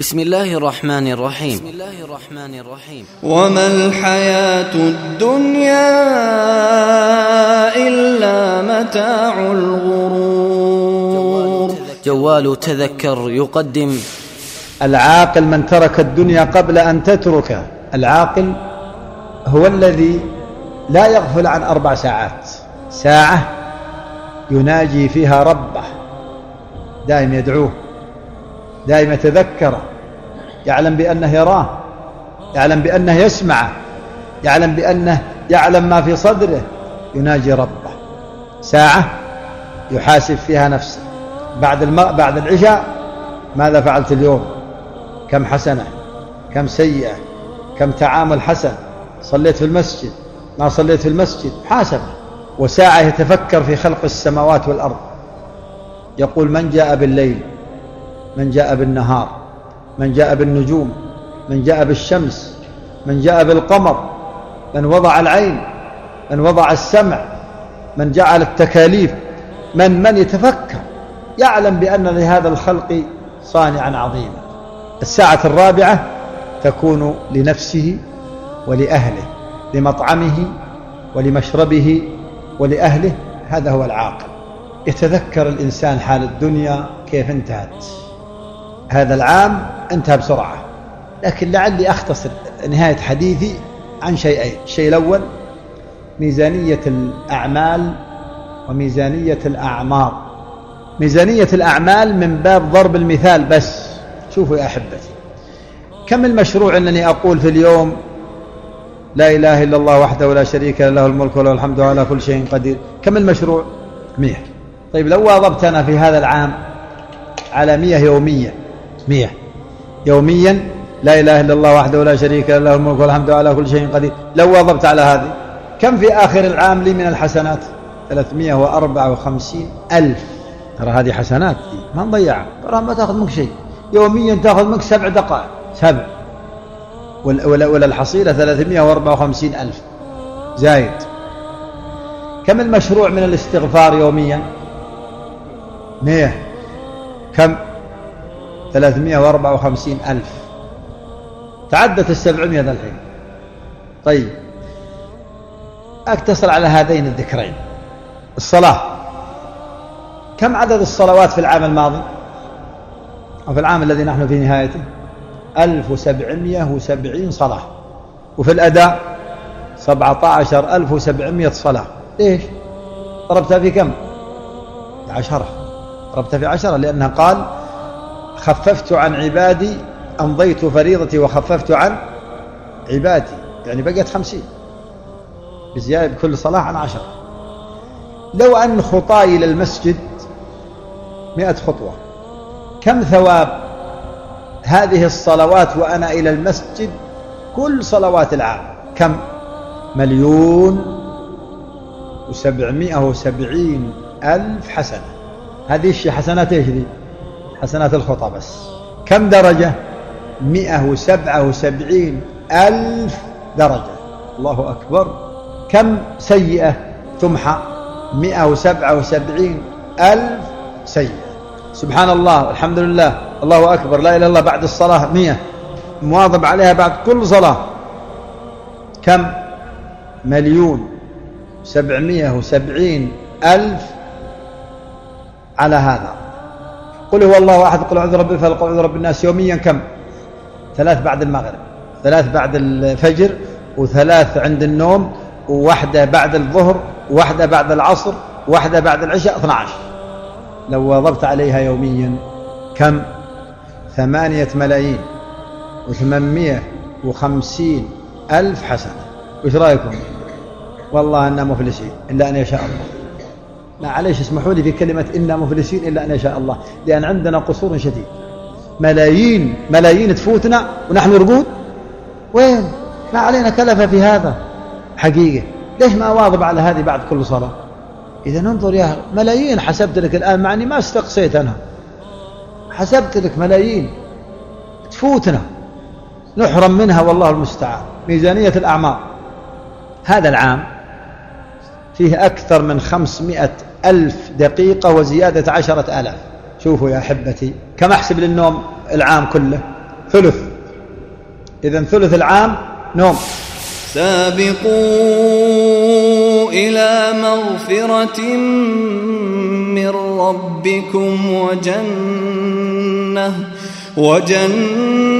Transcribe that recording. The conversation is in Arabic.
بسم الله الرحمن الرحيم. بسم الله الرحمن الرحيم. وما الحياة الدنيا إلا متاع الغرور. جوال تذكر يقدم. العاقل من ترك الدنيا قبل أن تتركه. العاقل هو الذي لا يغفل عن أربع ساعات. ساعة يناجي فيها ربه. دائم يدعوه. دائما يتذكره. يعلم بأنه يراه يعلم بأنه يسمعه يعلم بأنه يعلم ما في صدره. يناجي ربه. ساعة يحاسب فيها نفسه. بعد الم... بعد العشاء ماذا فعلت اليوم؟ كم حسنة كم سيئة كم تعامل حسن. صليت في المسجد ما صليت في المسجد؟ حاسب. وساعة يتفكر في خلق السماوات والأرض. يقول من جاء بالليل من جاء بالنهار. من جاء بالنجوم من جاء بالشمس من جاء بالقمر من وضع العين من وضع السمع من جعل التكاليف من من يتفكر يعلم بأن لهذا الخلق صانعا عظيما. الساعة الرابعة تكون لنفسه ولأهله لمطعمه ولمشربه ولأهله هذا هو العاقل. يتذكر الإنسان حال الدنيا كيف انتهت. هذا العام انتهى بسرعة. لكن لعلي أختصر نهاية حديثي عن شيئين. الشيء الأول ميزانية الأعمال وميزانية الأعمار. ميزانية الأعمال من باب ضرب المثال بس. شوفوا يا أحبتي. كم المشروع أنني أقول في اليوم؟ لا إله إلا الله وحده لا شريك له الملك وله الحمد على كل شيء قدير. كم المشروع؟ مئة. طيب لو واظبت أنا في هذا العام على مئة يوميا مئة يوميا لا إله إلا الله وحده لا شريك له الملك والحمد على كل شيء قدير. لو واظبت على هذه كم في آخر العام لي من الحسنات؟ ثلاثمائة وأربعة وخمسين ألف. ترى هذه حسنات. دي ما نضيعها ترى ما تأخذ منك شيء. يوميا تأخذ منك سبع دقائق. سبع. ولا الحصيلة ثلاثمائة وأربعة وخمسين ألف. زايد. كم المشروع من الاستغفار يوميا؟ مئة كم؟ ثلاثمائة وأربعة وخمسين ألف. تعدت السبعمائة ذا الحين. طيب. أقتصر على هذين الذكرين. الصلاة. كم عدد الصلوات في العام الماضي؟ أو في العام الذي نحن في نهايته؟ ألف وسبعمائة وسبعين صلاة. وفي الأداء؟ سبعة عشر ألف وسبعمائة صلاة. ليش ضربتها في كم؟ عشرة. ضربتها في عشرة لأنها قال خففت عن عبادي أمضيت فريضتي وخففت عن عبادي. يعني بقيت خمسين. بزيادة بكل صلاة عن عشرة. لو أن خطاي إلى المسجد مئة خطوة كم ثواب هذه الصلوات وأنا إلى المسجد كل صلوات العام؟ كم؟ مليون وسبعمائة وسبعين ألف حسنة. هذه الشيء حسنات إيش دي؟ حسنات الخطى بس. كم درجة؟ مئة وسبعة وسبعين ألف درجة. الله أكبر. كم سيئة؟ تمحى. مئة وسبعة وسبعين ألف سيئة. سبحان الله الحمد لله. الله أكبر. لا إله إلا الله. بعد الصلاة مئة. مواظب عليها بعد كل صلاة. كم؟ مليون. سبعمائة وسبعين ألف على هذا. قل هو الله أحد قل أعوذ برب الفلق أعوذ برب الناس. يوميا كم؟ ثلاث بعد المغرب ثلاث بعد الفجر وثلاث عند النوم وواحدة بعد الظهر وواحدة بعد العصر وواحدة بعد العشاء 12 لو واظبت عليها يوميا كم؟ ثمانية ملايين وثمانمائة وخمسين ألف حسنة. وش رأيكم؟ والله أننا مفلسين إلا أن يشاء الله. معليش اسمحوا لي في كلمة إنا مفلسين إلا أن يشاء الله. لأن عندنا قصور شديد. ملايين ملايين تفوتنا ونحن رقود وين؟ ما علينا كلفة في هذا. حقيقة. ليش ما واظب على هذه بعد كل صلاة؟ إذا ننظر يا ملايين حسبت لك الآن معني ما استقصيت أنا. حسبت لك ملايين تفوتنا. نحرم منها والله المستعان. ميزانية الأعمار. هذا العام فيه أكثر من خمسمائة ألف دقيقة وزيادة عشرة ألاف. شوفوا يا أحبتي كم أحسب للنوم العام كله؟ ثلث. إذا ثلث العام نوم. سابقوا إلى مغفرة من ربكم وجنة وجنة